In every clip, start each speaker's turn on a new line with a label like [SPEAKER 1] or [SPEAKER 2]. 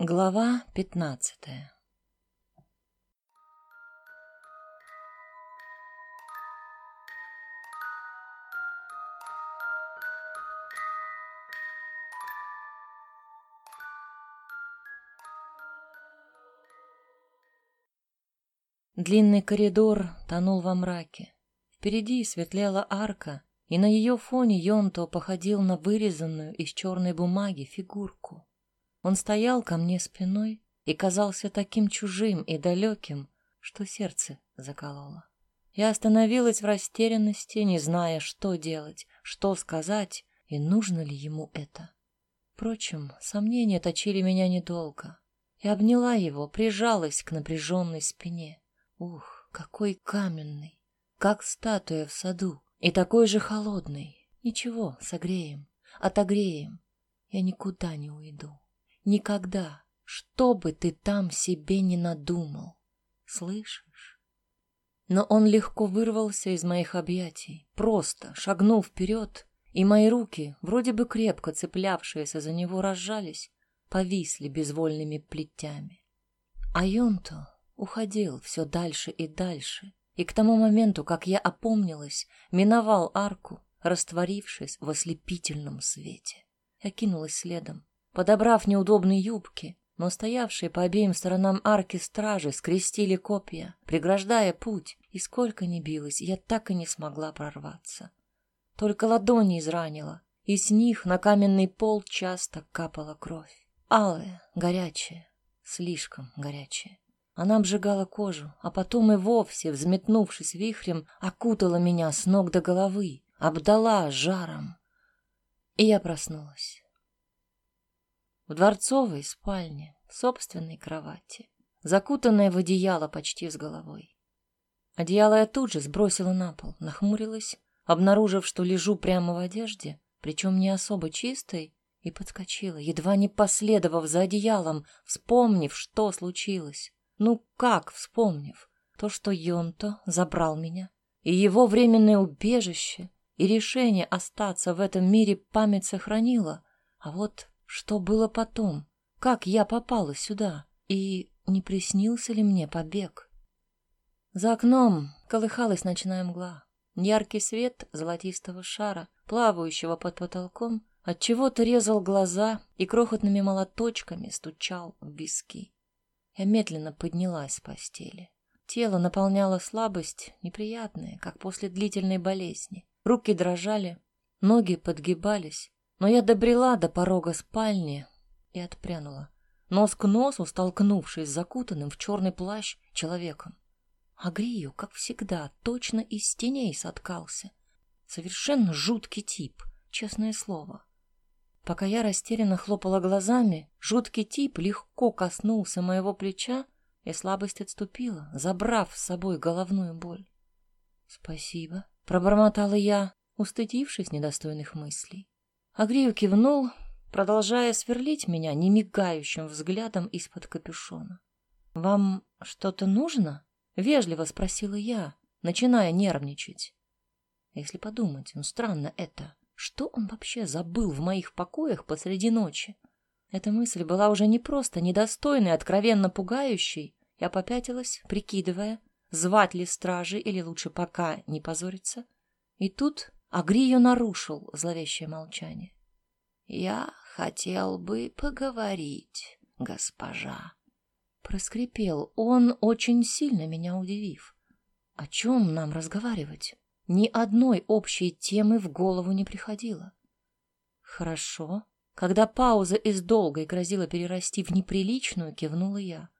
[SPEAKER 1] Глава пятнадцатая Длинный коридор тонул во мраке. Впереди светлела арка, и на ее фоне Йонто походил на вырезанную из черной бумаги фигурку. Он стоял ко мне спиной и казался таким чужим и далеким, что сердце закололо. Я остановилась в растерянности, не зная, что делать, что сказать и нужно ли ему это. Впрочем, сомнения точили меня недолго. Я обняла его, прижалась к напряженной спине. Ух, какой каменный, как статуя в саду, и такой же холодный. Ничего, согреем, отогреем. Я никуда не уйду. Никогда, что бы ты там себе не надумал. Слышишь? Но он легко вырвался из моих объятий, просто шагнул вперед, и мои руки, вроде бы крепко цеплявшиеся за него, разжались, повисли безвольными плетями. А Йонто уходил все дальше и дальше, и к тому моменту, как я опомнилась, миновал арку, растворившись в ослепительном свете. Я кинулась следом, Подобрав неудобные юбки, но стоявшие по обеим сторонам арки стражи скрестили копья, преграждая путь, и сколько ни билась, я так и не смогла прорваться. Только ладони изранила, и с них на каменный пол часто капала кровь. Алая, горячая, слишком горячая. Она обжигала кожу, а потом и вовсе, взметнувшись вихрем, окутала меня с ног до головы, обдала жаром. И я проснулась в дворцовой спальне, в собственной кровати, закутанная в одеяло почти с головой. Одеяло я тут же сбросила на пол, нахмурилась, обнаружив, что лежу прямо в одежде, причем не особо чистой, и подскочила, едва не последовав за одеялом, вспомнив, что случилось. Ну как вспомнив? То, что Йонто забрал меня, и его временное убежище, и решение остаться в этом мире память сохранила, а вот что было потом? Как я попала сюда? И не приснился ли мне побег? За окном колыхалась ночная мгла. Яркий свет золотистого шара, плавающего под потолком, от чего то резал глаза и крохотными молоточками стучал в виски. Я медленно поднялась с постели. Тело наполняло слабость, неприятная, как после длительной болезни. Руки дрожали, ноги подгибались, но я добрела до порога спальни и отпрянула, нос к носу столкнувшись с закутанным в черный плащ человеком. Агрию, как всегда, точно из теней соткался. Совершенно жуткий тип, честное слово. Пока я растерянно хлопала глазами, жуткий тип легко коснулся моего плеча, и слабость отступила, забрав с собой головную боль. «Спасибо», — пробормотала я, устыдившись недостойных мыслей. Агрию кивнул, продолжая сверлить меня немигающим взглядом из-под капюшона. «Вам что-то нужно?» — вежливо спросила я, начиная нервничать. Если подумать, ну странно это. Что он вообще забыл в моих покоях посреди ночи? Эта мысль была уже не просто недостойной, откровенно пугающей. Я попятилась, прикидывая, звать ли стражи или лучше пока не позориться. И тут Агрию нарушил зловещее молчание. «Я хотел бы поговорить, госпожа», — проскрипел он, очень сильно меня удивив. «О чем нам разговаривать? Ни одной общей темы в голову не приходило». «Хорошо». Когда пауза из долгой грозила перерасти в неприличную, кивнула я.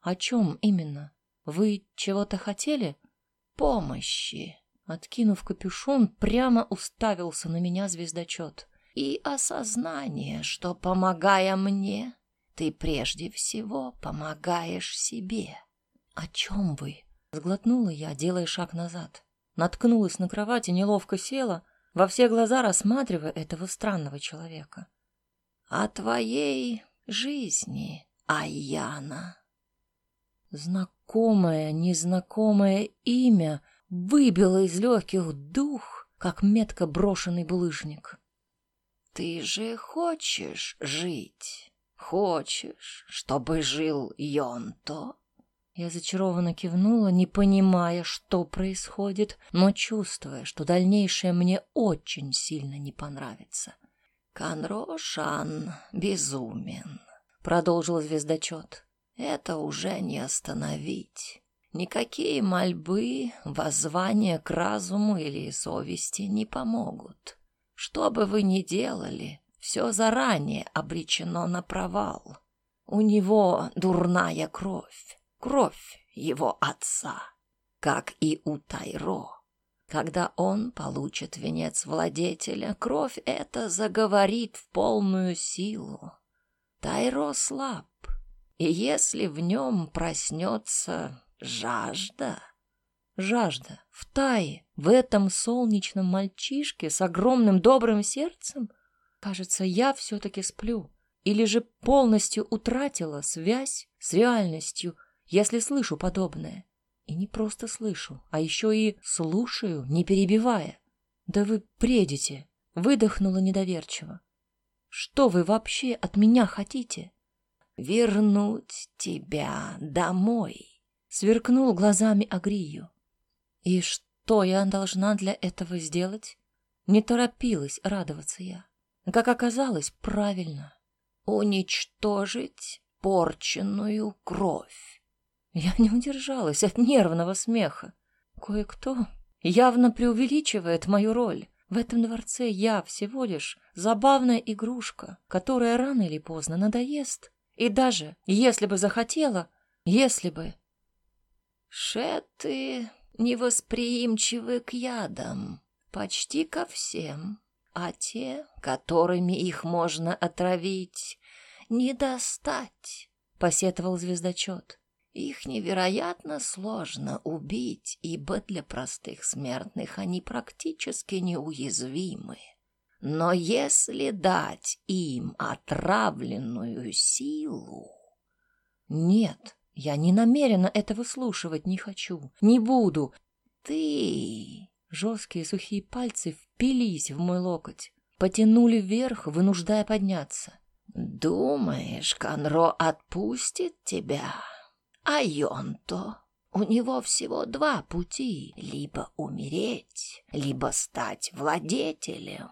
[SPEAKER 1] «О чем именно? Вы чего-то хотели?» «Помощи», Откинув капюшон, прямо уставился на меня звездочет. «И осознание, что, помогая мне, ты прежде всего помогаешь себе». «О чем вы?» — сглотнула я, делая шаг назад. Наткнулась на кровать и неловко села, во все глаза рассматривая этого странного человека. «О твоей жизни, Аяна». Знакомое, незнакомое имя — выбило из легких дух, как метко брошенный булыжник. «Ты же хочешь жить,
[SPEAKER 2] Хочешь, чтобы жил Йонто?
[SPEAKER 1] Я зачарованно кивнула, не понимая, что происходит, но чувствуя, что дальнейшее мне очень сильно не понравится.
[SPEAKER 2] «Канрошан безумен», — продолжил звездочет. «Это уже не остановить. Никакие мольбы, воззвания к разуму или совести не помогут. Что бы вы ни делали, все заранее обречено на провал. У него дурная кровь, кровь его отца, как и у Тайро. Когда он получит венец владетеля, кровь эта заговорит в полную силу. Тайро слаб, и если в нем проснется Жажда?
[SPEAKER 1] Жажда. В Тае, в этом солнечном мальчишке с огромным добрым сердцем? Кажется, я все-таки сплю. Или же полностью утратила связь с реальностью, если слышу подобное. И не просто слышу, а еще и слушаю, не перебивая. Да вы бредите, выдохнула недоверчиво. Что вы вообще от меня хотите?
[SPEAKER 2] Вернуть тебя домой
[SPEAKER 1] сверкнул глазами Агрию. И что я должна для этого сделать? Не торопилась радоваться я. Как оказалось, правильно.
[SPEAKER 2] Уничтожить порченную кровь.
[SPEAKER 1] Я не удержалась от нервного смеха. Кое-кто явно преувеличивает мою роль. В этом дворце я всего лишь забавная игрушка, которая рано или поздно надоест. И даже если бы захотела, если бы
[SPEAKER 2] Шеты невосприимчивы к ядам, почти ко всем, а те, которыми их можно отравить, не достать, — посетовал звездочет. Их невероятно сложно убить, ибо для простых смертных они практически неуязвимы. Но если дать им отравленную силу...
[SPEAKER 1] Нет, я не намерена это выслушивать, не хочу, не буду.
[SPEAKER 2] Ты...
[SPEAKER 1] Жесткие сухие пальцы впились в мой локоть, потянули вверх, вынуждая подняться.
[SPEAKER 2] Думаешь, Конро отпустит тебя? А Йонто? У него всего два пути — либо умереть, либо стать владетелем.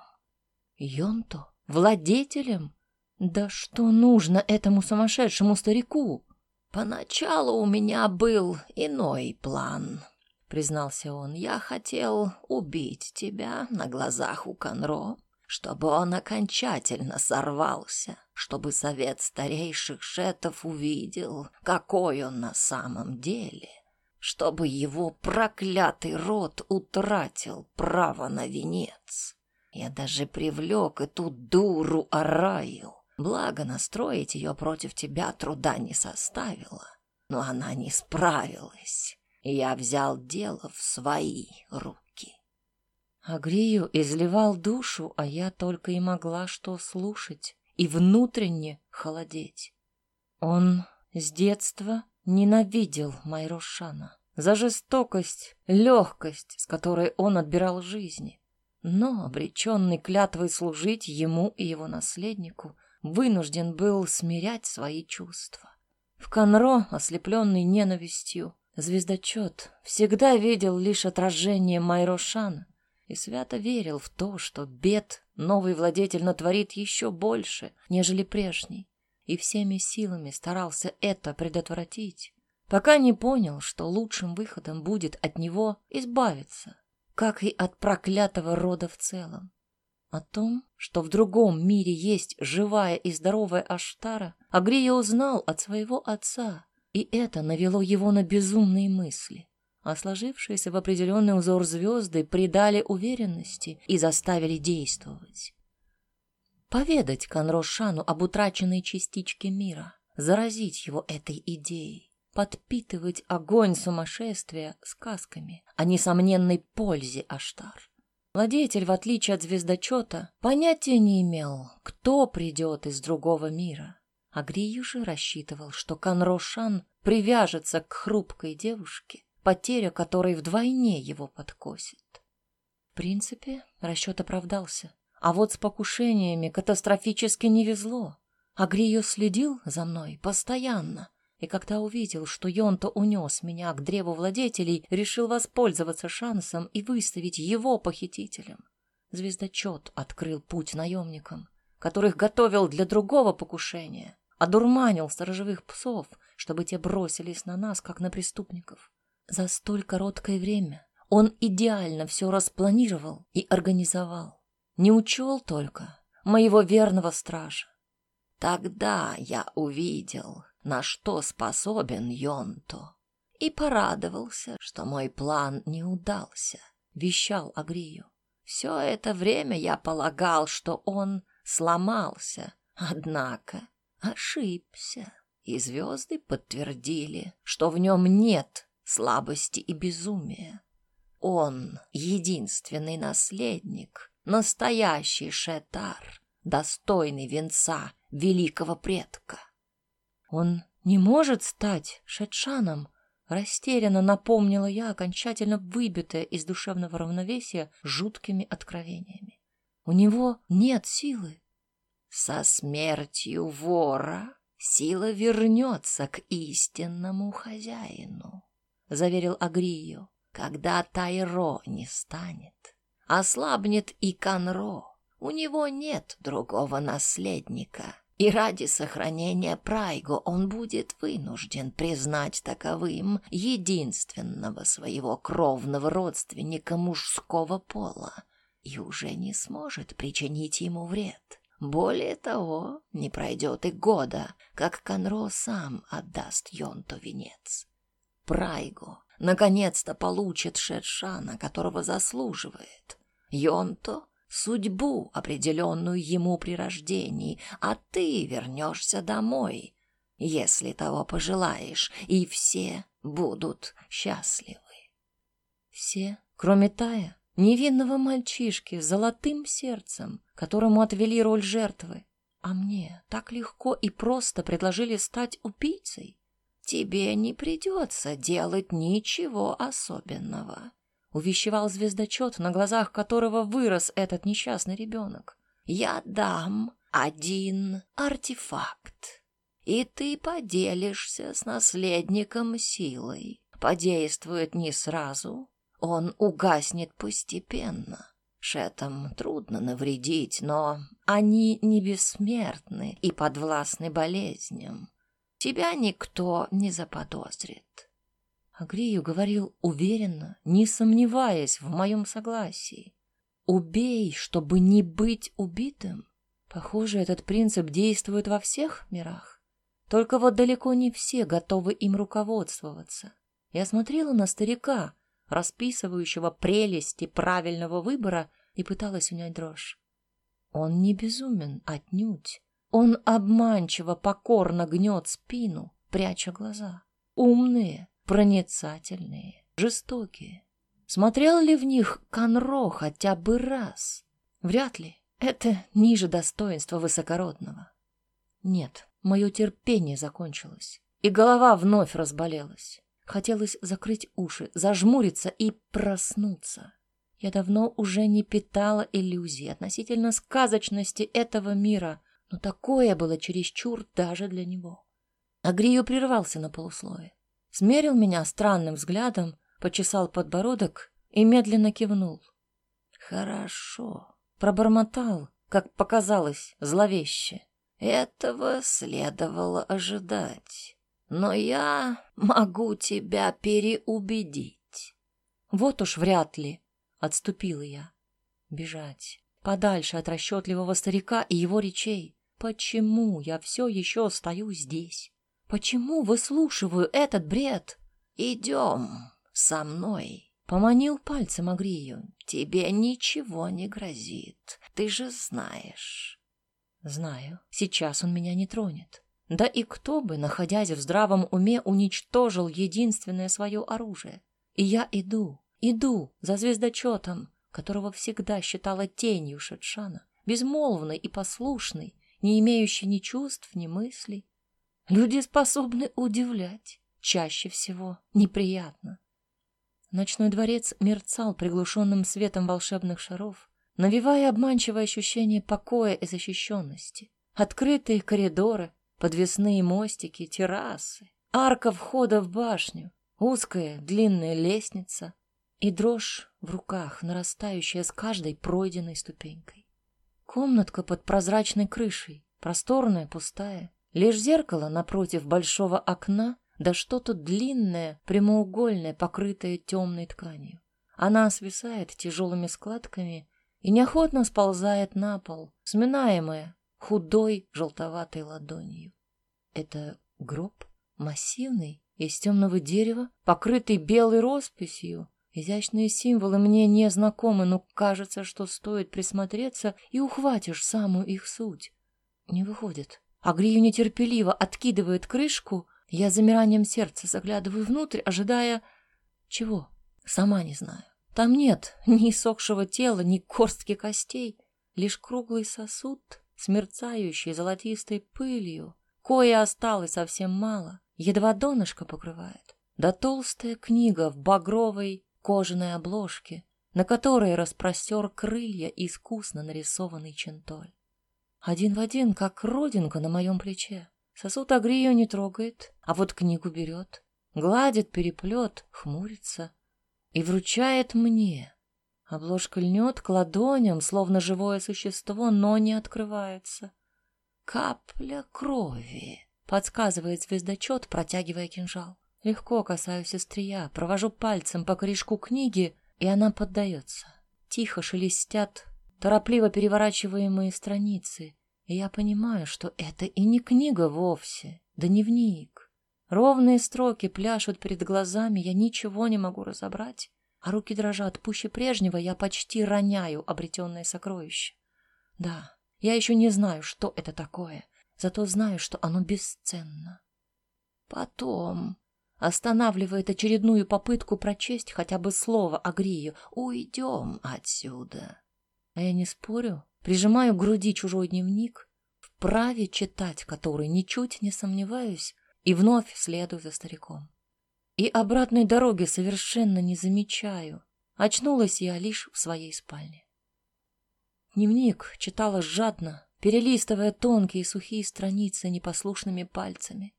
[SPEAKER 1] Йонто? Владетелем? Да что нужно этому сумасшедшему старику?
[SPEAKER 2] «Поначалу у меня был иной план», — признался он. «Я хотел убить тебя на глазах у Конро, чтобы он окончательно сорвался, чтобы совет старейших шетов увидел, какой он на самом деле, чтобы его проклятый род утратил право на венец. Я даже привлек эту дуру Араил, Благо, настроить ее против тебя труда не составило. Но она не справилась, и я взял дело в свои руки.
[SPEAKER 1] Агрию изливал душу, а я только и могла что слушать и внутренне холодеть. Он с детства ненавидел Майрошана за жестокость, легкость, с которой он отбирал жизни. Но, обреченный клятвой служить ему и его наследнику, вынужден был смирять свои чувства. В Конро, ослепленный ненавистью, звездочет всегда видел лишь отражение Майрошана и свято верил в то, что бед новый владетель натворит еще больше, нежели прежний, и всеми силами старался это предотвратить, пока не понял, что лучшим выходом будет от него избавиться, как и от проклятого рода в целом. О том, что в другом мире есть живая и здоровая Аштара, Агрия узнал от своего отца, и это навело его на безумные мысли. А сложившиеся в определенный узор звезды придали уверенности и заставили действовать. Поведать Конрошану об утраченной частичке мира, заразить его этой идеей, подпитывать огонь сумасшествия сказками о несомненной пользе Аштар. Владетель, в отличие от звездочета, понятия не имел, кто придет из другого мира. А же рассчитывал, что Канрошан привяжется к хрупкой девушке, потеря которой вдвойне его подкосит. В принципе, расчет оправдался. А вот с покушениями катастрофически не везло. Агрио следил за мной постоянно, и когда увидел, что Йонто унес меня к древу владетелей, решил воспользоваться шансом и выставить его похитителем. Звездочет открыл путь наемникам, которых готовил для другого покушения, одурманил сторожевых псов, чтобы те бросились на нас, как на преступников. За столь короткое время он идеально все распланировал и организовал. Не учел только моего верного стража.
[SPEAKER 2] Тогда я увидел, на что способен Йонто, и порадовался, что мой план не удался, вещал Агрию. Все это время я полагал, что он сломался, однако ошибся, и звезды подтвердили, что в нем нет слабости и безумия. Он — единственный наследник, настоящий Шетар, достойный венца великого предка.
[SPEAKER 1] Он не может стать Шетшаном, растерянно напомнила я, окончательно выбитая из душевного равновесия жуткими откровениями. У него нет силы.
[SPEAKER 2] Со смертью вора сила вернется к истинному хозяину, заверил Агрию, когда Тайро не станет. Ослабнет и Канро, у него нет другого наследника, и ради сохранения Прайго он будет вынужден признать таковым единственного своего кровного родственника мужского пола и уже не сможет причинить ему вред. Более того, не пройдет и года, как Конро сам отдаст Йонту венец. Прайго наконец-то получит Шершана, которого заслуживает. Йонто — судьбу, определенную ему при рождении, а ты вернешься домой, если того пожелаешь, и все будут счастливы.
[SPEAKER 1] Все, кроме Тая, невинного мальчишки с золотым сердцем, которому отвели роль жертвы, а мне так легко и просто предложили стать убийцей.
[SPEAKER 2] Тебе не придется делать ничего особенного
[SPEAKER 1] увещевал звездочет, на глазах которого вырос этот несчастный ребенок.
[SPEAKER 2] «Я дам один артефакт, и ты поделишься с наследником силой. Подействует не сразу, он угаснет постепенно. Шетам трудно навредить, но они не бессмертны и подвластны болезням. Тебя никто не заподозрит.
[SPEAKER 1] Агрию говорил уверенно, не сомневаясь в моем согласии. «Убей, чтобы не быть убитым». Похоже, этот принцип действует во всех мирах. Только вот далеко не все готовы им руководствоваться. Я смотрела на старика, расписывающего прелести правильного выбора, и пыталась унять дрожь. Он не безумен, отнюдь. Он обманчиво покорно гнет спину, пряча глаза. Умные, проницательные, жестокие. Смотрел ли в них Конро хотя бы раз? Вряд ли. Это ниже достоинства высокородного. Нет, мое терпение закончилось, и голова вновь разболелась. Хотелось закрыть уши, зажмуриться и проснуться. Я давно уже не питала иллюзий относительно сказочности этого мира, но такое было чересчур даже для него. Агрию прервался на полуслове смерил меня странным взглядом, почесал подбородок и медленно кивнул.
[SPEAKER 2] «Хорошо», —
[SPEAKER 1] пробормотал, как показалось, зловеще.
[SPEAKER 2] «Этого следовало ожидать, но я могу тебя переубедить».
[SPEAKER 1] «Вот уж вряд ли», — отступила я. «Бежать, подальше от расчетливого старика и его речей. Почему я все еще стою здесь?» Почему выслушиваю этот бред?
[SPEAKER 2] Идем со мной.
[SPEAKER 1] Поманил пальцем Агрию.
[SPEAKER 2] Тебе ничего не грозит. Ты же знаешь.
[SPEAKER 1] Знаю. Сейчас он меня не тронет. Да и кто бы, находясь в здравом уме, уничтожил единственное свое оружие? И я иду, иду за звездочетом, которого всегда считала тенью Шетшана, безмолвной и послушной, не имеющей ни чувств, ни мыслей. Люди способны удивлять, чаще всего неприятно. Ночной дворец мерцал приглушенным светом волшебных шаров, навевая обманчивое ощущение покоя и защищенности. Открытые коридоры, подвесные мостики, террасы, арка входа в башню, узкая длинная лестница и дрожь в руках, нарастающая с каждой пройденной ступенькой. Комнатка под прозрачной крышей, просторная, пустая. Лишь зеркало напротив большого окна, да что-то длинное, прямоугольное, покрытое темной тканью. Она свисает тяжелыми складками и неохотно сползает на пол, сминаемая худой желтоватой ладонью. Это гроб массивный, из темного дерева, покрытый белой росписью. Изящные символы мне не знакомы, но кажется, что стоит присмотреться и ухватишь самую их суть. Не выходит. Агрию нетерпеливо откидывает крышку, я замиранием сердца заглядываю внутрь, ожидая... Чего? Сама не знаю. Там нет ни сохшего тела, ни корстки костей, лишь круглый сосуд с мерцающей золотистой пылью, кое осталось совсем мало, едва донышко покрывает, да толстая книга в багровой кожаной обложке, на которой распростер крылья искусно нарисованный чентоль. Один в один, как родинка на моем плече. Сосуд Агрию не трогает, а вот книгу берет, гладит переплет, хмурится и вручает мне. Обложка льнет к ладоням, словно живое существо, но не открывается. «Капля крови», — подсказывает звездочет, протягивая кинжал. Легко касаюсь острия, провожу пальцем по корешку книги, и она поддается. Тихо шелестят торопливо переворачиваемые страницы, и я понимаю, что это и не книга вовсе, да дневник. Ровные строки пляшут перед глазами, я ничего не могу разобрать, а руки дрожат пуще прежнего, я почти роняю обретенное сокровище. Да, я еще не знаю, что это такое, зато знаю, что оно бесценно. Потом останавливает очередную попытку прочесть хотя бы слово Агрию «Уйдем отсюда». А я не спорю, прижимаю к груди чужой дневник, вправе читать который ничуть не сомневаюсь, и вновь следую за стариком. И обратной дороги совершенно не замечаю. Очнулась я лишь в своей спальне. Дневник читала жадно, перелистывая тонкие сухие страницы непослушными пальцами.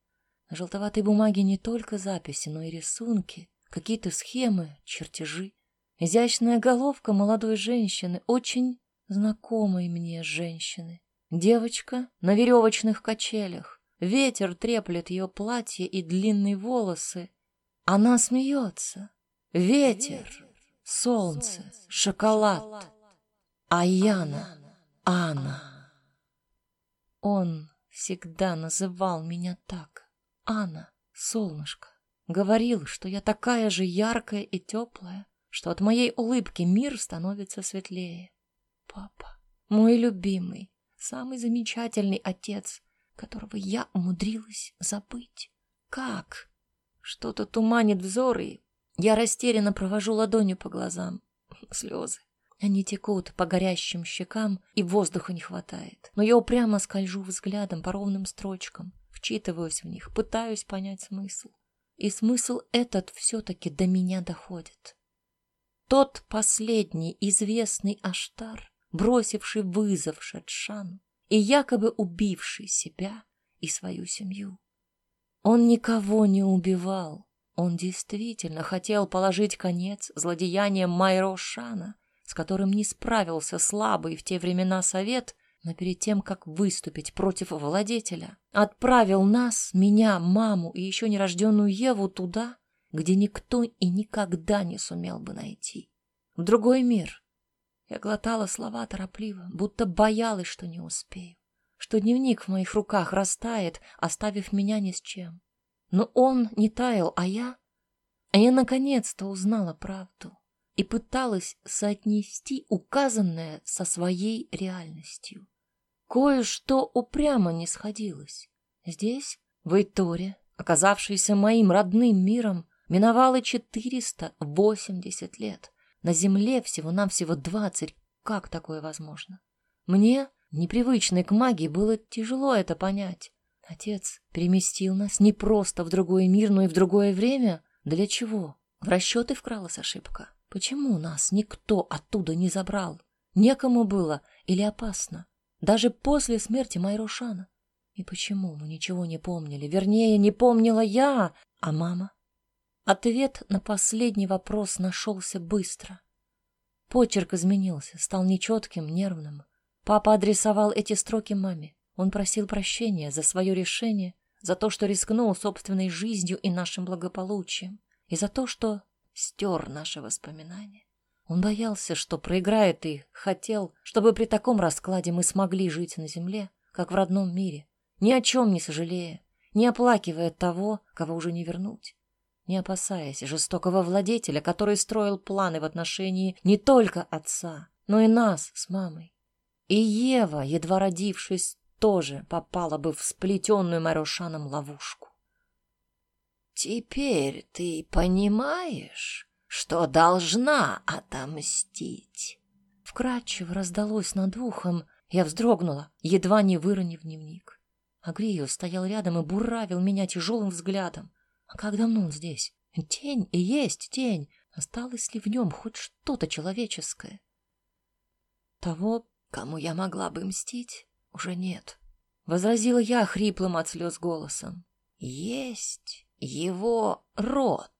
[SPEAKER 1] На желтоватой бумаге не только записи, но и рисунки, какие-то схемы, чертежи. Изящная головка молодой женщины, очень знакомой мне женщины. Девочка на веревочных качелях. Ветер треплет ее платье и длинные волосы. Она смеется. Ветер, солнце, шоколад. Аяна, Анна. Он всегда называл меня так. Анна, солнышко. Говорил, что я такая же яркая и теплая, что от моей улыбки мир становится светлее. Папа, мой любимый, самый замечательный отец, которого я умудрилась забыть. Как? Что-то туманит взоры. Я растерянно провожу ладонью по глазам. Слезы. Они текут по горящим щекам, и воздуха не хватает. Но я упрямо скольжу взглядом по ровным строчкам, вчитываюсь в них, пытаюсь понять смысл. И смысл этот все-таки до меня доходит. Тот последний известный Аштар, бросивший вызов Шадшану и якобы убивший себя и свою семью. Он никого не убивал. Он действительно хотел положить конец злодеяниям Майрошана, с которым не справился слабый в те времена совет, но перед тем, как выступить против владетеля, отправил нас, меня, маму и еще нерожденную Еву туда, где никто и никогда не сумел бы найти. В другой мир. Я глотала слова торопливо, будто боялась, что не успею, что дневник в моих руках растает, оставив меня ни с чем. Но он не таял, а я... А я наконец-то узнала правду и пыталась соотнести указанное со своей реальностью. Кое-что упрямо не сходилось. Здесь, в Эйторе, оказавшийся моим родным миром, Миновало 480 лет. На Земле всего-навсего 20. Как такое возможно? Мне, непривычной к магии, было тяжело это понять. Отец переместил нас не просто в другой мир, но и в другое время. Для чего? В расчеты вкралась ошибка. Почему нас никто оттуда не забрал? Некому было или опасно? даже после смерти Майрушана. И почему мы ничего не помнили? Вернее, не помнила я, а мама? Ответ на последний вопрос нашелся быстро. Почерк изменился, стал нечетким, нервным. Папа адресовал эти строки маме. Он просил прощения за свое решение, за то, что рискнул собственной жизнью и нашим благополучием, и за то, что стер наши воспоминания. Он боялся, что проиграет и хотел, чтобы при таком раскладе мы смогли жить на земле, как в родном мире, ни о чем не сожалея, не оплакивая того, кого уже не вернуть не опасаясь жестокого владетеля, который строил планы в отношении не только отца, но и нас с мамой. И Ева, едва родившись, тоже попала бы в сплетенную Марошаном ловушку.
[SPEAKER 2] «Теперь ты понимаешь, что должна отомстить?»
[SPEAKER 1] Вкратчиво раздалось над ухом, я вздрогнула, едва не выронив дневник. Агрио стоял рядом и буравил меня тяжелым взглядом. А как давно он здесь? Тень и есть тень. Осталось ли в нем хоть что-то человеческое? Того, кому я могла бы мстить, уже нет. Возразила я хриплым от слез голосом.
[SPEAKER 2] Есть его род.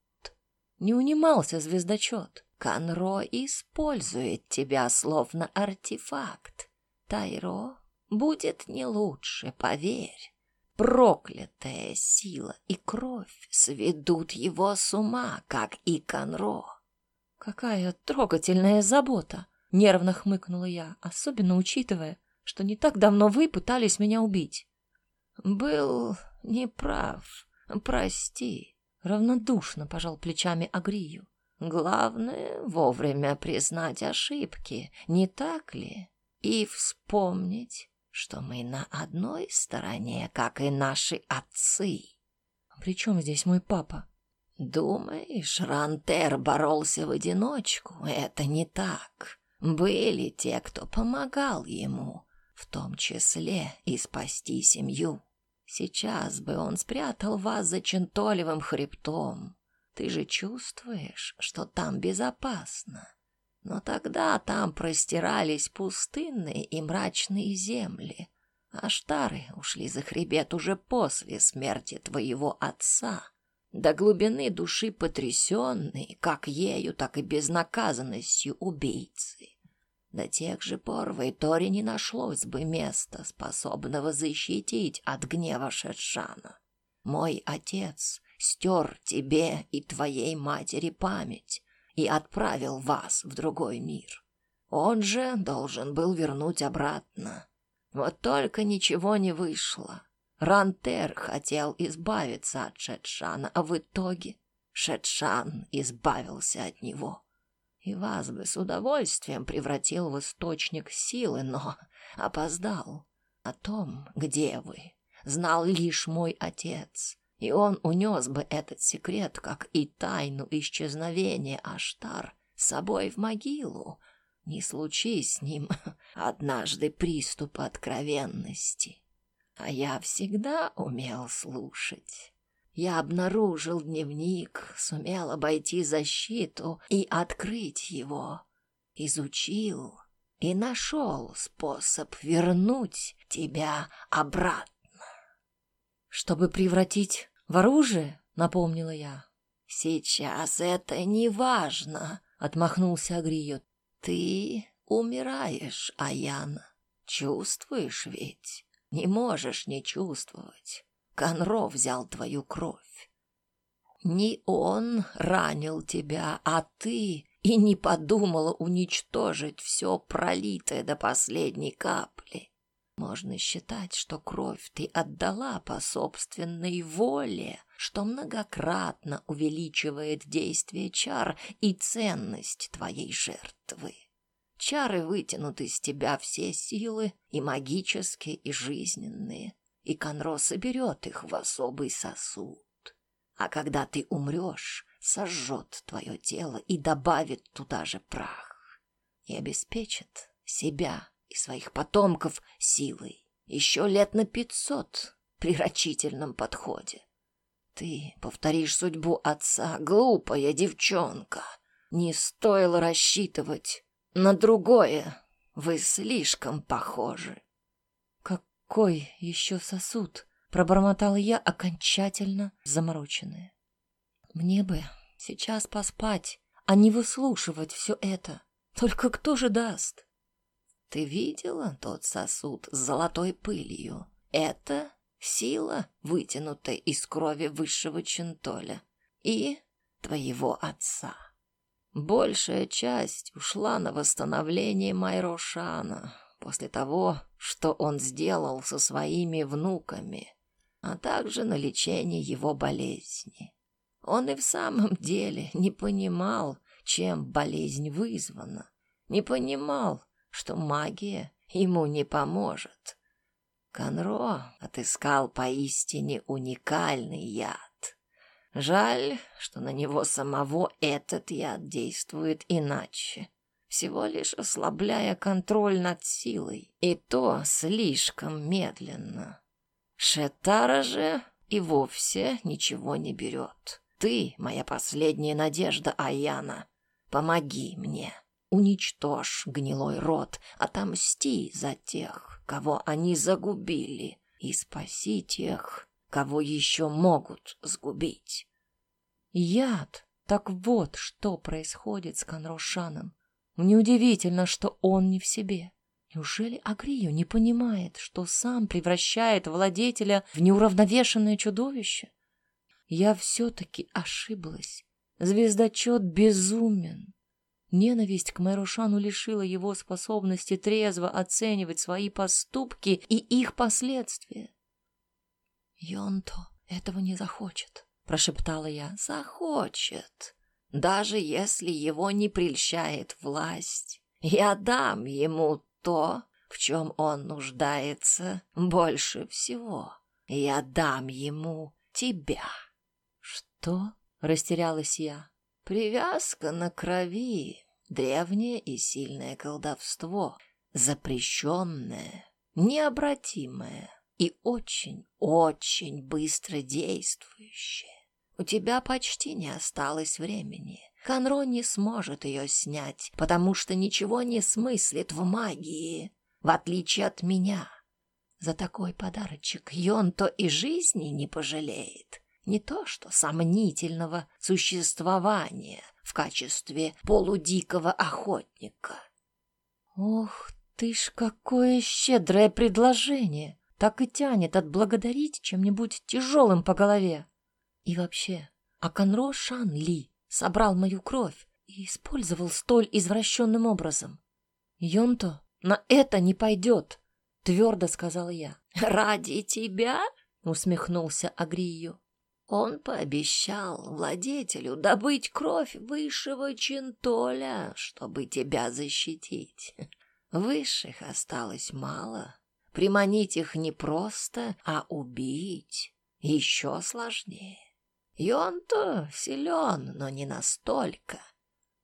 [SPEAKER 1] Не унимался звездочет.
[SPEAKER 2] Конро использует тебя словно артефакт. Тайро будет не лучше, поверь. Проклятая сила и кровь сведут его с ума, как и Конро.
[SPEAKER 1] Какая трогательная забота, нервно хмыкнула я, особенно учитывая, что не так давно вы пытались меня убить.
[SPEAKER 2] Был неправ, прости, равнодушно пожал плечами Агрию. Главное вовремя признать ошибки, не так ли? И вспомнить, что мы на одной стороне, как и наши отцы.
[SPEAKER 1] При чем здесь мой папа?
[SPEAKER 2] Думаешь, Рантер боролся в одиночку? Это не так. Были те, кто помогал ему, в том числе и спасти семью. Сейчас бы он спрятал вас за Чентолевым хребтом. Ты же чувствуешь, что там безопасно. Но тогда там простирались пустынные и мрачные земли, а штары ушли за хребет уже после смерти твоего отца. До глубины души потрясенный, как ею, так и безнаказанностью убийцы. До тех же пор в Эйторе не нашлось бы места, способного защитить от гнева Шетшана. Мой отец стер тебе и твоей матери память, и отправил вас в другой мир. Он же должен был вернуть обратно. Вот только ничего не вышло. Рантер хотел избавиться от Шетшана, а в итоге Шетшан избавился от него. И вас бы с удовольствием превратил в источник силы, но опоздал. О том, где вы, знал лишь мой отец, и он унес бы этот секрет, как и тайну исчезновения Аштар, с собой в могилу. Не случись с ним однажды приступ откровенности. А я всегда умел слушать. Я обнаружил дневник, сумел обойти защиту и открыть его. Изучил и нашел способ вернуть тебя обратно
[SPEAKER 1] чтобы превратить в оружие, напомнила я.
[SPEAKER 2] Сейчас это не важно, отмахнулся Агрио. Ты умираешь, Аяна. Чувствуешь ведь? Не можешь не чувствовать. Конро взял твою кровь. Не он ранил тебя, а ты и не подумала уничтожить все пролитое до последней капли. Можно считать, что кровь ты отдала по собственной воле, что многократно увеличивает действие чар и ценность твоей жертвы. Чары вытянут из тебя все силы, и магические, и жизненные, и Конро соберет их в особый сосуд. А когда ты умрешь, сожжет твое тело и добавит туда же прах, и обеспечит себя и своих потомков силой. Еще лет на пятьсот при рачительном подходе. Ты повторишь судьбу отца, глупая девчонка. Не стоило рассчитывать на другое. Вы слишком похожи.
[SPEAKER 1] Какой еще сосуд? Пробормотала я, окончательно замороченная. Мне бы сейчас поспать, а не выслушивать все это. Только кто же даст?
[SPEAKER 2] Ты видела тот сосуд с золотой пылью? Это сила, вытянутая из крови высшего Чентоля и твоего отца. Большая часть ушла на восстановление Майрошана после того, что он сделал со своими внуками, а также на лечение его болезни. Он и в самом деле не понимал, чем болезнь вызвана, не понимал, что магия ему не поможет. Конро отыскал поистине уникальный яд. Жаль, что на него самого этот яд действует иначе, всего лишь ослабляя контроль над силой, и то слишком медленно. Шетара же и вовсе ничего не берет. Ты, моя последняя надежда, Аяна, помоги мне. Уничтожь гнилой род, отомсти за тех, кого они загубили, и спаси тех, кого еще могут сгубить.
[SPEAKER 1] Яд! Так вот, что происходит с Конрошаном. Неудивительно, что он не в себе. Неужели Агрию не понимает, что сам превращает владетеля в неуравновешенное чудовище? Я все-таки ошиблась. Звездочет безумен. Ненависть к Майрушану лишила его способности трезво оценивать свои поступки и их последствия. «Йонто этого не захочет», — прошептала я.
[SPEAKER 2] «Захочет, даже если его не прельщает власть. Я дам ему то, в чем он нуждается больше всего. Я дам ему тебя».
[SPEAKER 1] «Что?» — растерялась я.
[SPEAKER 2] «Привязка на крови, древнее и сильное колдовство, запрещенное, необратимое и очень-очень быстро действующее. У тебя почти не осталось времени. Конро не сможет ее снять, потому что ничего не смыслит в магии, в отличие от меня. За такой подарочек Йонто и жизни не пожалеет не то что сомнительного существования в качестве полудикого охотника.
[SPEAKER 1] Ох ты ж, какое щедрое предложение! Так и тянет отблагодарить чем-нибудь тяжелым по голове. И вообще, а Конро Шан Ли собрал мою кровь и использовал столь извращенным образом. Йонто на это не пойдет, твердо сказала я.
[SPEAKER 2] Ради тебя?
[SPEAKER 1] усмехнулся Агрию.
[SPEAKER 2] Он пообещал владетелю добыть кровь высшего Чинтоля, чтобы тебя защитить. Высших осталось мало. Приманить их не просто, а убить еще сложнее. И он-то силен, но не настолько.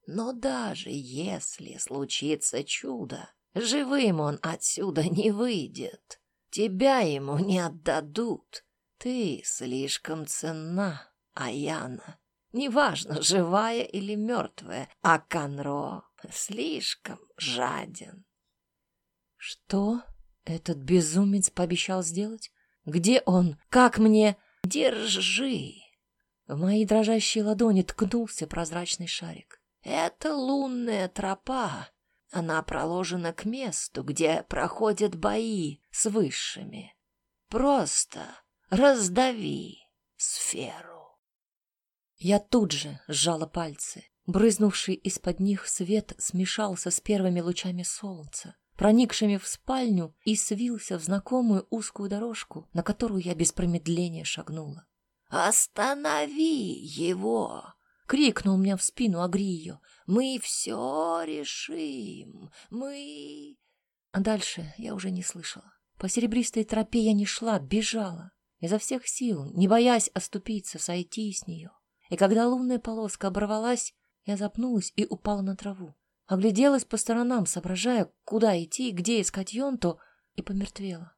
[SPEAKER 2] Но даже если случится чудо, живым он отсюда не выйдет. Тебя ему не отдадут. Ты слишком ценна, Аяна. Неважно, живая или мертвая, а Конро слишком жаден.
[SPEAKER 1] Что этот безумец пообещал сделать? Где он? Как мне?
[SPEAKER 2] Держи.
[SPEAKER 1] В мои дрожащие ладони ткнулся прозрачный шарик.
[SPEAKER 2] Это лунная тропа. Она проложена к месту, где проходят бои с высшими. Просто Раздави сферу.
[SPEAKER 1] Я тут же сжала пальцы. Брызнувший из-под них свет смешался с первыми лучами солнца, проникшими в спальню и свился в знакомую узкую дорожку, на которую я без промедления шагнула.
[SPEAKER 2] «Останови его!» — крикнул мне в спину Агрию. «Мы все решим! Мы...»
[SPEAKER 1] А дальше я уже не слышала. По серебристой тропе я не шла, бежала изо всех сил, не боясь оступиться, сойти с нее. И когда лунная полоска оборвалась, я запнулась и упала на траву. Огляделась по сторонам, соображая, куда идти, где искать Йонту, и помертвела.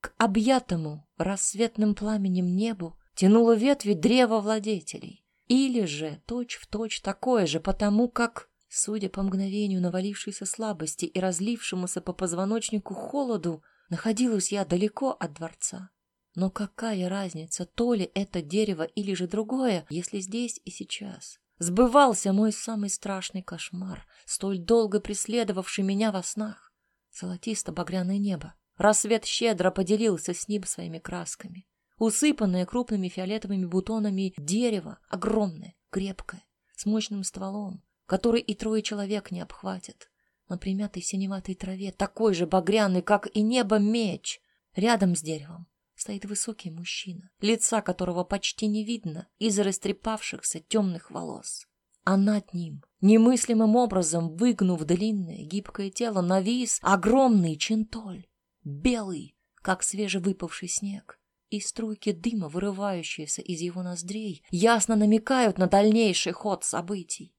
[SPEAKER 1] К объятому рассветным пламенем небу тянуло ветви древа владетелей. Или же точь-в-точь точь такое же, потому как, судя по мгновению навалившейся слабости и разлившемуся по позвоночнику холоду, Находилась я далеко от дворца. Но какая разница, то ли это дерево или же другое, если здесь и сейчас? Сбывался мой самый страшный кошмар, столь долго преследовавший меня во снах. Золотисто-багряное небо. Рассвет щедро поделился с ним своими красками. Усыпанное крупными фиолетовыми бутонами дерево, огромное, крепкое, с мощным стволом, который и трое человек не обхватят. На примятой синеватой траве, такой же багряный, как и небо, меч. Рядом с деревом стоит высокий мужчина, лица которого почти не видно из-за растрепавшихся темных волос. А над ним, немыслимым образом выгнув длинное гибкое тело, навис огромный чинтоль, белый, как свежевыпавший снег и струйки дыма, вырывающиеся из его ноздрей, ясно намекают на дальнейший ход событий.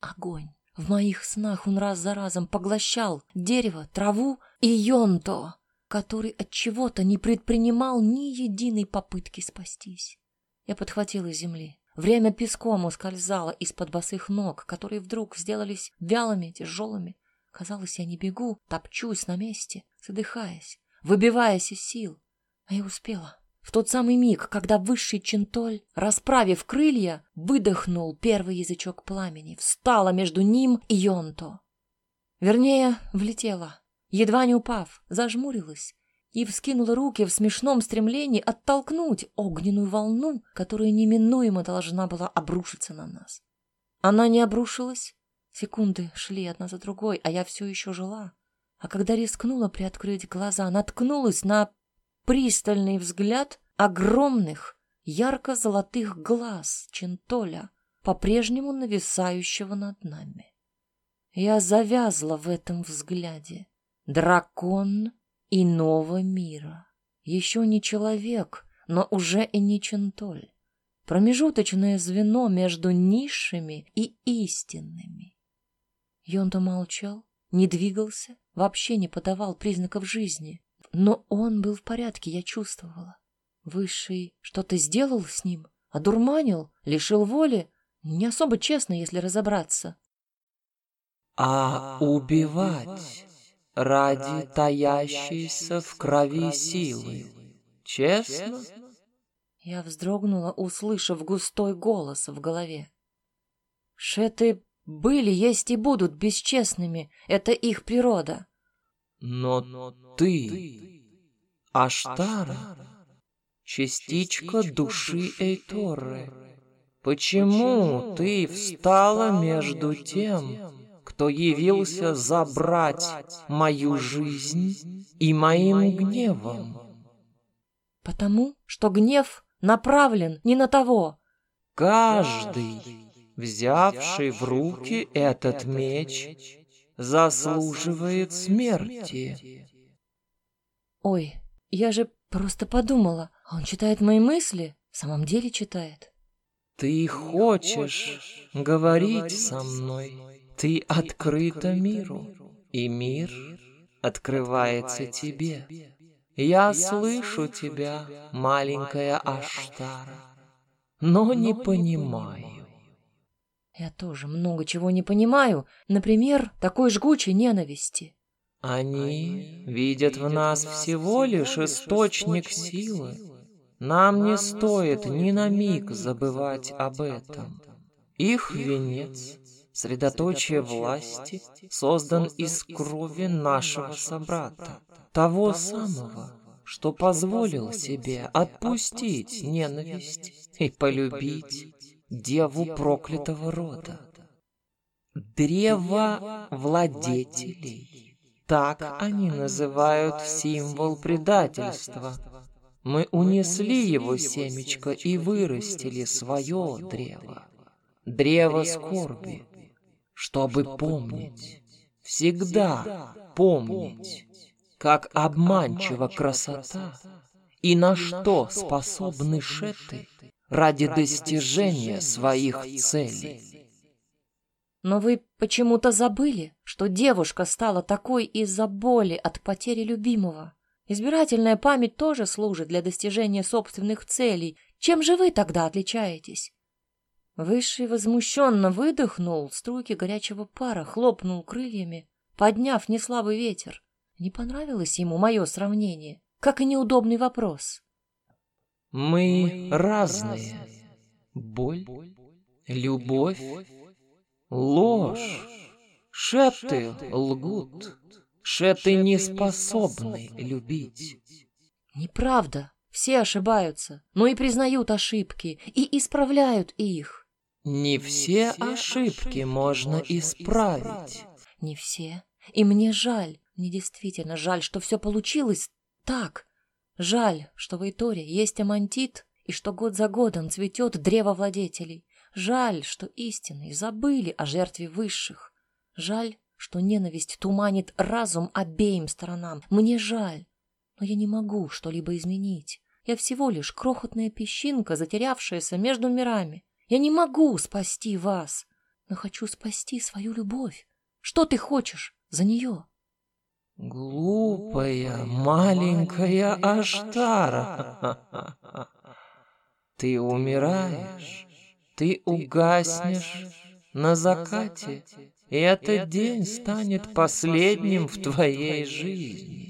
[SPEAKER 1] Огонь. В моих снах он раз за разом поглощал дерево, траву и Йонто, который от чего-то не предпринимал ни единой попытки спастись. Я подхватила земли. Время песком ускользало из-под босых ног, которые вдруг сделались вялыми, тяжелыми. Казалось, я не бегу, топчусь на месте, задыхаясь, выбиваясь из сил. А я успела. В тот самый миг, когда высший Чентоль, расправив крылья, выдохнул первый язычок пламени, встала между ним и Йонто. Вернее, влетела, едва не упав, зажмурилась и вскинула руки в смешном стремлении оттолкнуть огненную волну, которая неминуемо должна была обрушиться на нас. Она не обрушилась. Секунды шли одна за другой, а я все еще жила. А когда рискнула приоткрыть глаза, наткнулась на пристальный взгляд огромных, ярко-золотых глаз Чентоля, по-прежнему нависающего над нами. Я завязла в этом взгляде. Дракон иного мира. Еще не человек, но уже и не Чентоль. Промежуточное звено между низшими и истинными. Йонто молчал, не двигался, вообще не подавал признаков жизни. Но он был в порядке, я чувствовала. Высший что-то сделал с ним, одурманил, лишил воли. Не особо честно, если разобраться.
[SPEAKER 3] А убивать ради таящейся в крови силы. Честно?
[SPEAKER 1] Я вздрогнула, услышав густой голос в голове. Шеты были, есть и будут бесчестными. Это их природа.
[SPEAKER 3] Но ты, Аштара, частичка души Эйторы, почему ты встала между тем, кто явился забрать мою жизнь и моим гневом?
[SPEAKER 1] Потому что гнев направлен не на того.
[SPEAKER 3] Каждый, взявший в руки этот меч, заслуживает смерти.
[SPEAKER 1] Ой, я же просто подумала, он читает мои мысли, в самом деле читает.
[SPEAKER 3] Ты хочешь говорить со мной, ты открыта миру, и мир открывается тебе. Я слышу тебя, маленькая Аштара, но не понимаю.
[SPEAKER 1] Я тоже много чего не понимаю. Например, такой жгучей ненависти.
[SPEAKER 3] Они видят в нас всего лишь источник силы. Нам не стоит ни на миг забывать об этом. Их венец, средоточие власти, создан из крови нашего собрата, того самого, что позволил себе отпустить ненависть и полюбить деву проклятого рода. Древо владетелей. Так они называют символ предательства. Мы унесли его семечко и вырастили свое древо. Древо скорби, чтобы помнить, всегда помнить, как обманчива красота и на что способны шеты ради достижения своих целей.
[SPEAKER 1] Но вы почему-то забыли, что девушка стала такой из-за боли от потери любимого. Избирательная память тоже служит для достижения собственных целей. Чем же вы тогда отличаетесь? Высший возмущенно выдохнул струйки горячего пара, хлопнул крыльями, подняв неслабый ветер. Не понравилось ему мое сравнение, как и неудобный вопрос.
[SPEAKER 3] Мы разные. Боль, любовь, ложь. Шеты лгут. Шеты не способны любить.
[SPEAKER 1] Неправда. Все ошибаются, но и признают ошибки, и исправляют их.
[SPEAKER 3] Не все ошибки можно исправить.
[SPEAKER 1] Не все. И мне жаль, мне действительно жаль, что все получилось так. Жаль, что в Иторе есть амантит, и что год за годом цветет древо владетелей. Жаль, что истинные забыли о жертве высших. Жаль, что ненависть туманит разум обеим сторонам. Мне жаль, но я не могу что-либо изменить. Я всего лишь крохотная песчинка, затерявшаяся между мирами. Я не могу спасти вас, но хочу спасти свою любовь. Что ты хочешь за нее?
[SPEAKER 3] Глупая маленькая Аштара. Ты умираешь, ты угаснешь на закате, и этот день станет последним в твоей жизни.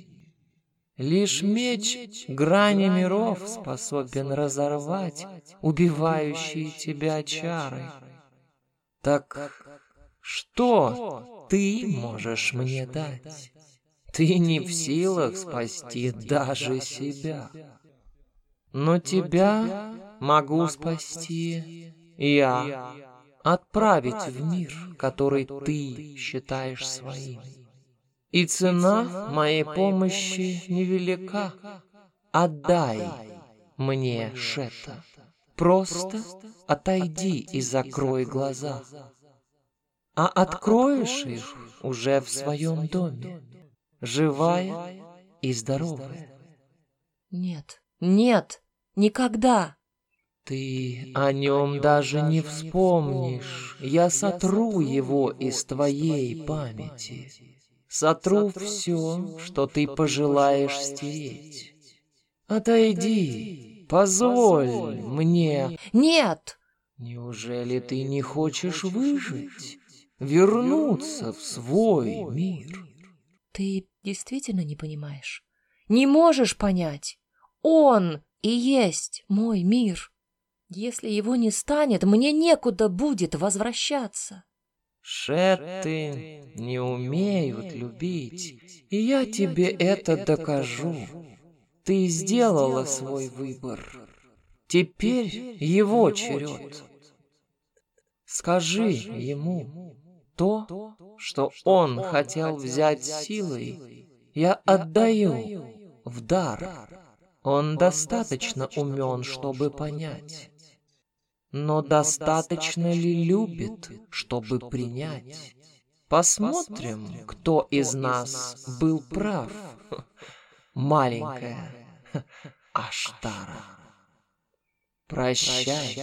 [SPEAKER 3] Лишь меч грани миров способен разорвать убивающие тебя чары. Так что ты можешь мне дать? Ты не в силах спасти даже себя. Но тебя могу спасти я, отправить в мир, который ты считаешь своим. И цена моей помощи невелика. Отдай мне Шета. Просто отойди и закрой глаза. А откроешь их уже в своем доме живая и здоровая.
[SPEAKER 1] Нет, нет, никогда.
[SPEAKER 3] Ты о нем даже не вспомнишь. Я сотру его из твоей памяти. Сотру все, что ты пожелаешь стереть. Отойди, позволь мне.
[SPEAKER 1] Нет!
[SPEAKER 3] Неужели ты не хочешь выжить? Вернуться в свой мир?
[SPEAKER 1] Ты действительно не понимаешь? Не можешь понять? Он и есть мой мир. Если его не станет, мне некуда будет возвращаться.
[SPEAKER 3] Шеты не умеют любить, и я тебе это докажу. Ты сделала свой выбор. Теперь его черед. Скажи ему, то, что он хотел взять силой, я отдаю в дар. Он достаточно умен, чтобы понять. Но достаточно ли любит, чтобы принять? Посмотрим, кто из нас был прав. Маленькая Аштара. Прощай.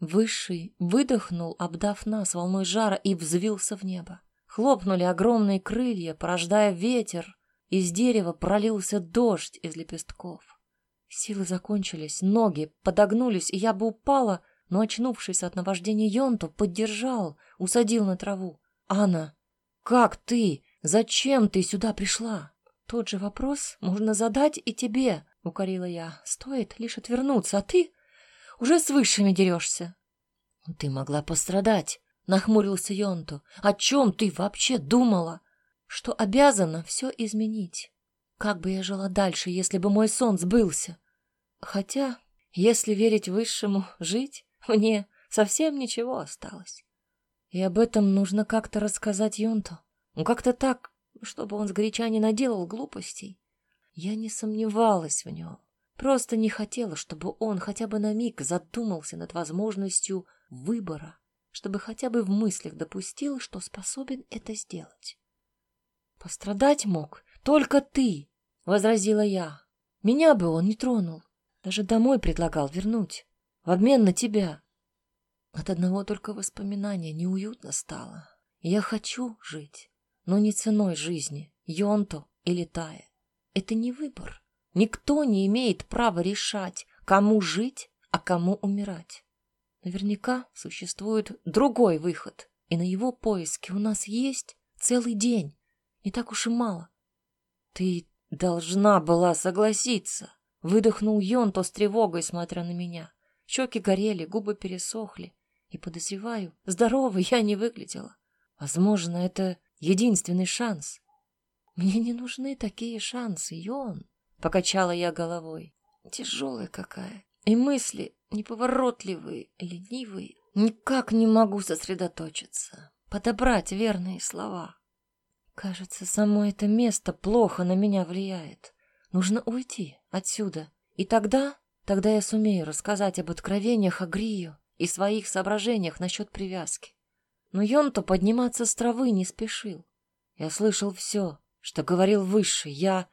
[SPEAKER 1] Высший выдохнул, обдав нас волной жара, и взвился в небо. Хлопнули огромные крылья, порождая ветер. Из дерева пролился дождь из лепестков. Силы закончились, ноги подогнулись, и я бы упала, но, очнувшись от наваждения Йонту, поддержал, усадил на траву. «Анна, как ты? Зачем ты сюда пришла?» «Тот же вопрос можно задать и тебе», — укорила я. «Стоит лишь отвернуться, а ты уже с высшими дерешься. Ты могла пострадать, нахмурился Йонту. О чем ты вообще думала? Что обязана все изменить. Как бы я жила дальше, если бы мой сон сбылся? Хотя, если верить высшему, жить мне совсем ничего осталось. И об этом нужно как-то рассказать Йонту. Ну, как-то так, чтобы он сгоряча не наделал глупостей. Я не сомневалась в нем. Просто не хотела, чтобы он хотя бы на миг задумался над возможностью выбора, чтобы хотя бы в мыслях допустил, что способен это сделать. «Пострадать мог только ты», — возразила я. «Меня бы он не тронул, даже домой предлагал вернуть, в обмен на тебя». От одного только воспоминания неуютно стало. Я хочу жить, но не ценой жизни, Йонто или Тая. Это не выбор. Никто не имеет права решать, кому жить, а кому умирать. Наверняка существует другой выход, и на его поиски у нас есть целый день. не так уж и мало. Ты должна была согласиться. Выдохнул Йонто с тревогой, смотря на меня. Щеки горели, губы пересохли. И подозреваю, здоровой я не выглядела. Возможно, это единственный шанс. Мне не нужны такие шансы, Йон. Покачала я головой. Тяжелая какая. И мысли неповоротливые, ленивые. Никак не могу сосредоточиться, подобрать верные слова. Кажется, само это место плохо на меня влияет. Нужно уйти отсюда. И тогда, тогда я сумею рассказать об откровениях Агрию и своих соображениях насчет привязки. Но Йонто подниматься с травы не спешил. Я слышал все, что говорил Высший. Я...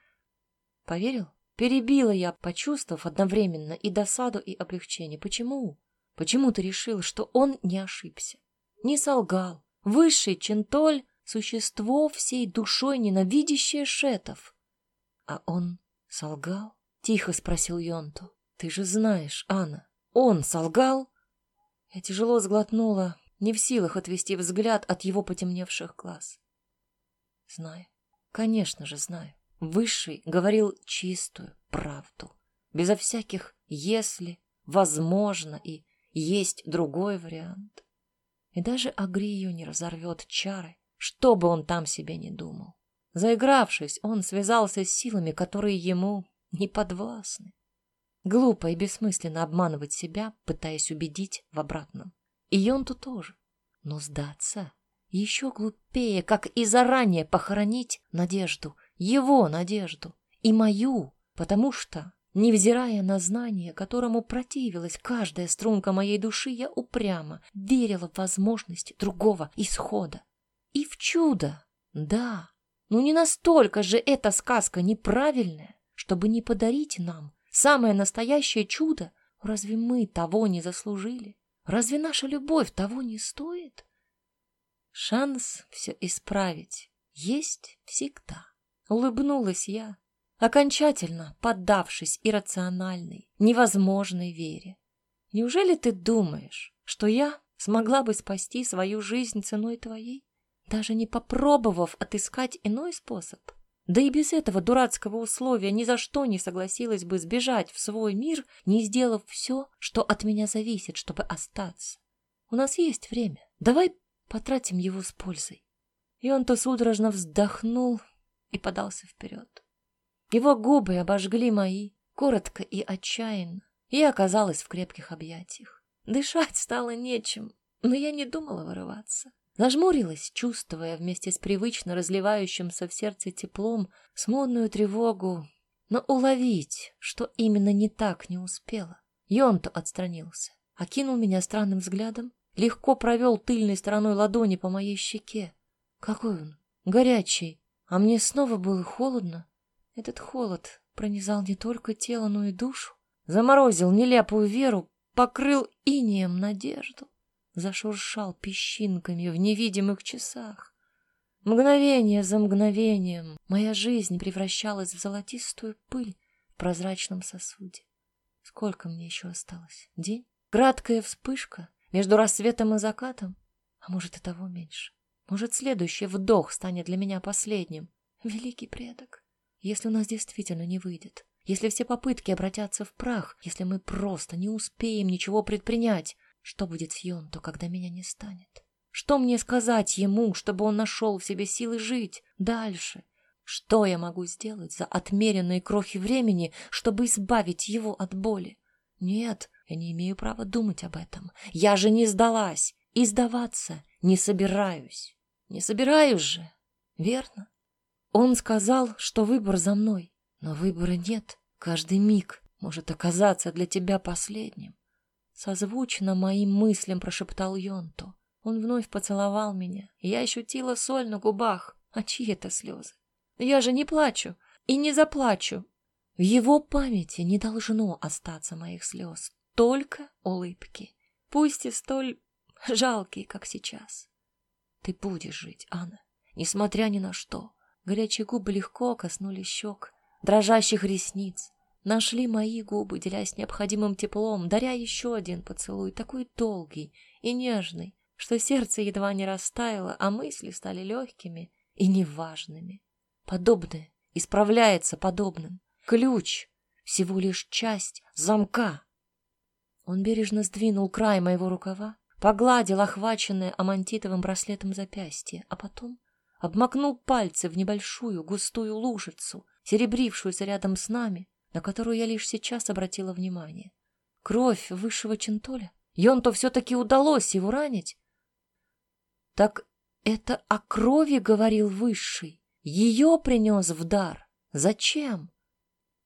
[SPEAKER 1] Поверил? Перебила я, почувствовав одновременно и досаду, и облегчение. Почему? Почему ты решил, что он не ошибся? Не солгал. Высший Чентоль — существо всей душой, ненавидящее шетов. А он солгал? Тихо спросил Йонту. Ты же знаешь, Анна, он солгал? Я тяжело сглотнула, не в силах отвести взгляд от его потемневших глаз. Знаю, конечно же знаю. Высший говорил чистую правду, безо всяких «если», «возможно» и «есть другой вариант». И даже Агрию не разорвет чары, что бы он там себе не думал. Заигравшись, он связался с силами, которые ему не подвластны. Глупо и бессмысленно обманывать себя, пытаясь убедить в обратном. И Йонту тоже. Но сдаться еще глупее, как и заранее похоронить надежду, его надежду и мою, потому что, невзирая на знание, которому противилась каждая струнка моей души, я упрямо верила в возможность другого исхода. Чудо, да, но не настолько же эта сказка неправильная, чтобы не подарить нам самое настоящее чудо. Разве мы того не заслужили? Разве наша любовь того не стоит? Шанс все исправить есть всегда. Улыбнулась я, окончательно поддавшись иррациональной, невозможной вере. Неужели ты думаешь, что я смогла бы спасти свою жизнь ценой твоей, даже не попробовав отыскать иной способ? Да и без этого дурацкого условия ни за что не согласилась бы сбежать в свой мир, не сделав все, что от меня зависит, чтобы остаться. У нас есть время. Давай потратим его с пользой. И он то судорожно вздохнул и подался вперед. Его губы обожгли мои, коротко и отчаянно, и оказалась в крепких объятиях. Дышать стало нечем, но я не думала вырываться. Зажмурилась, чувствуя вместе с привычно разливающимся в сердце теплом смутную тревогу, но уловить, что именно не так, не успела. Йонто отстранился, окинул меня странным взглядом, легко провел тыльной стороной ладони по моей щеке. Какой он? Горячий, а мне снова было холодно. Этот холод пронизал не только тело, но и душу, заморозил нелепую веру, покрыл инеем надежду, зашуршал песчинками в невидимых часах. Мгновение за мгновением моя жизнь превращалась в золотистую пыль в прозрачном сосуде. Сколько мне еще осталось? День? Краткая вспышка между рассветом и закатом? А может, и того меньше? Может, следующий вдох станет для меня последним. Великий предок, если у нас действительно не выйдет, если все попытки обратятся в прах, если мы просто не успеем ничего предпринять, что будет с Йонто, когда меня не станет? Что мне сказать ему, чтобы он нашел в себе силы жить дальше? Что я могу сделать за отмеренные крохи времени, чтобы избавить его от боли? Нет, я не имею права думать об этом. Я же не сдалась и сдаваться не собираюсь. Не собираюсь же, верно? Он сказал, что выбор за мной, но выбора нет. Каждый миг может оказаться для тебя последним. Созвучно моим мыслям прошептал Йонто. Он вновь поцеловал меня, и я ощутила соль на губах. А чьи это слезы? Я же не плачу и не заплачу. В его памяти не должно остаться моих слез, только улыбки, пусть и столь жалкие, как сейчас. Ты будешь жить, Анна, несмотря ни на что. Горячие губы легко коснулись щек, дрожащих ресниц. Нашли мои губы, делясь необходимым теплом, даря еще один поцелуй, такой долгий и нежный, что сердце едва не растаяло, а мысли стали легкими и неважными. Подобное исправляется подобным. Ключ — всего лишь часть замка. Он бережно сдвинул край моего рукава, погладил охваченное амантитовым браслетом запястье, а потом обмакнул пальцы в небольшую густую лужицу, серебрившуюся рядом с нами, на которую я лишь сейчас обратила внимание. Кровь высшего Чентоля. Йонто все-таки удалось его ранить. Так это о крови говорил высший. Ее принес в дар. Зачем?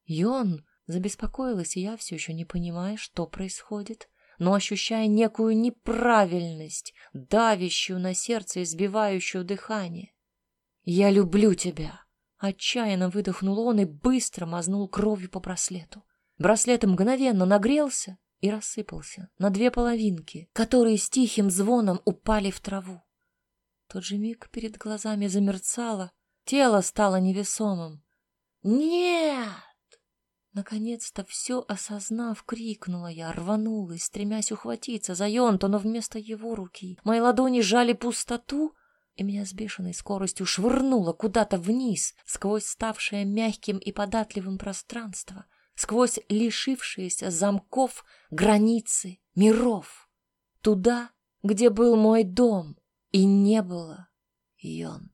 [SPEAKER 1] Йон забеспокоилась, и я все еще не понимая, что происходит, но ощущая некую неправильность, давящую на сердце и сбивающую дыхание. «Я люблю тебя!» Отчаянно выдохнул он и быстро мазнул кровью по браслету. Браслет мгновенно нагрелся и рассыпался на две половинки, которые с тихим звоном упали в траву. тот же миг перед глазами замерцало, тело стало невесомым. «Нет!» Наконец-то все осознав, крикнула я, рванулась, стремясь ухватиться за Йонту, но вместо его руки мои ладони жали пустоту, и меня с бешеной скоростью швырнуло куда-то вниз, сквозь ставшее мягким и податливым пространство, сквозь лишившиеся замков границы миров, туда, где был мой дом, и не было Йон.